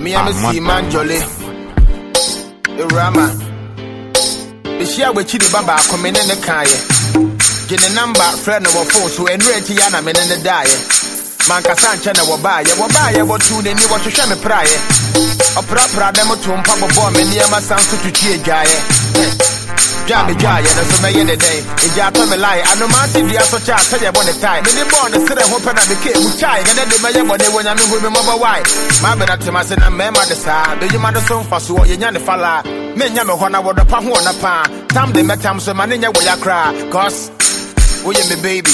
Me and MC Man Jolly. Irama. Bishia we chidi baba akomene ne kaye. Gene number friend no phone so enre ti ya na menene daye. Mankasa nkyɛ na wɔbaayɛ wɔbaayɛ wɔtu n'ani wɔhwehwɛ me praeɛ ɔprapra dɛ moto mpa bɔbɔɔ me nneɛma san so tutu adwaeɛ Dwa me ye na so me ye ne den. Eja to me lie ano ma si dua so cha se ye bo ne tai. Me ne bo ne sere ho pe na be ke mu chai. Ne de me ye bo ne wo nya me hu me mo ba wai. Ma be na te ma se na me ma de sa. Be you ma de so mfa so ye nya ne fala. Me nya me ho na wo de pa ho na pa. Tam de metam so ma ne nya wo ya kra. Cause woyɛ me baby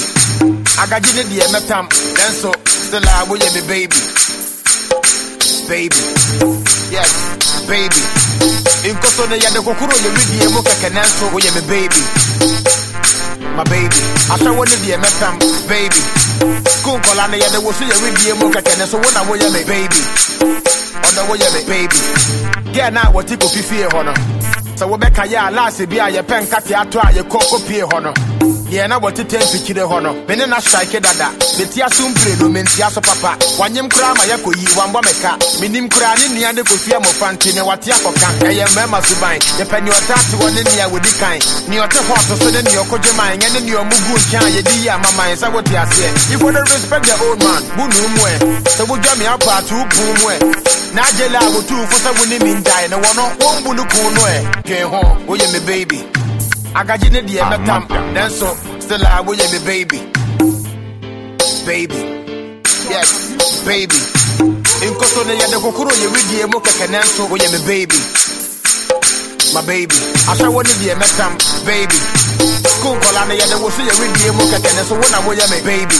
agagye ne deɛ mɛtam nanso still a woyɛ me baby baby. Yes baby. Nkoso no yɛde kokoro yɛ widie mu kɛkɛ nanso woyɛ me baby. My baby. Ahyɛwo ne deɛ baby. School nkɔla no yɛde wo so yɛ widie mu kɛkɛ wo na woyɛ me baby. Ɔdɔ woyɛ me baby. Gɛɛ na a wɔte kofi fie hɔ no sɛ wobɛka yɛ a laase bi a yɛpɛ nkate ato a yɛkɔ kɔpie deɛ na wɔtete mfikyire hɔ na strike dada. Metia so mpire no mentia so papa. Wanyem koraa ma yɛkɔyi wambɔ me ka menim koraa ne nnua de kɔfia mmɔfa nti ne wate akɔka ɛyɛ mmarima suban yɛpɛ neɛ ɔtaate wɔ ne nea wɔdi kan neɛ ɔte hɔ so so ne neɛ ɔkɔgye man ɛnyɛ ne neɛ ɔmo gu nkyɛn a yɛdi yi ama man sɛ wote aseɛ you the respect the old man. Wo nu mu ɛ sɛ wodwa me na agyele a wotuufo sɛ wo ne baby agagye ne deɛ mɛtam ah, nanso still a woyɛ me baby. Baby. Yes baby. Nkoso ne yɛde kokoro yɛ widie mu kɛkɛ nanso woyɛ me baby. My baby. Ahyɛwo ne deɛ mɛtam baby. School nkɔla ne yɛde wo so yɛ widie mu kɛkɛ nanso wo na woyɛ me baby.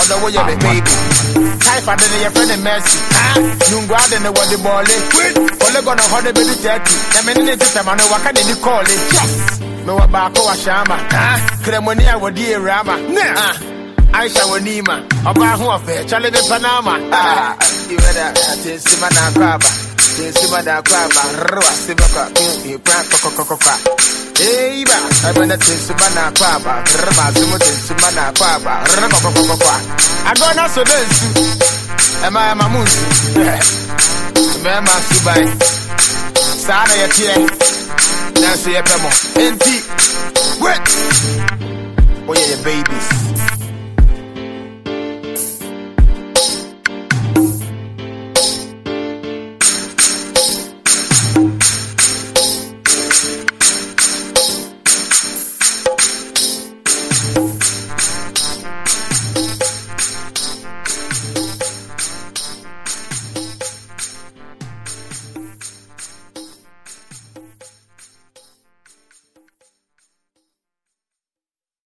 Ɔdɔ woyɛ me ah, baby taifa de ne yɛfrɛ ne mercy nungua de ne wɔde bɔɔle ɔlegɔ no hɔ de bɛdu tɛɛti na me ne ne tetama no waka ne ni kɔɔle yes. Mewɔ baako wɔ hyɛama kremoni a wɔdi ewurama aisha wɔ nima ɔbaa ho ɔfɛ kyale be panama. Iwɛda tensima na akɔ aba tensima na akɔ aba rwa sebɛkɔ ipra kɔkɔkɔkɔkɔ eiba ɛbɛnɛ tensima na akɔ aba rma asemo tensima na akɔ aba rkɔkɔkɔkɔ agɔ na so dɛ nsu ɛma ɛma mo nsu mɛma suban saa na yɛteɛ nanso yɛpɛ mo enti wait. Woyɛ yɛ babies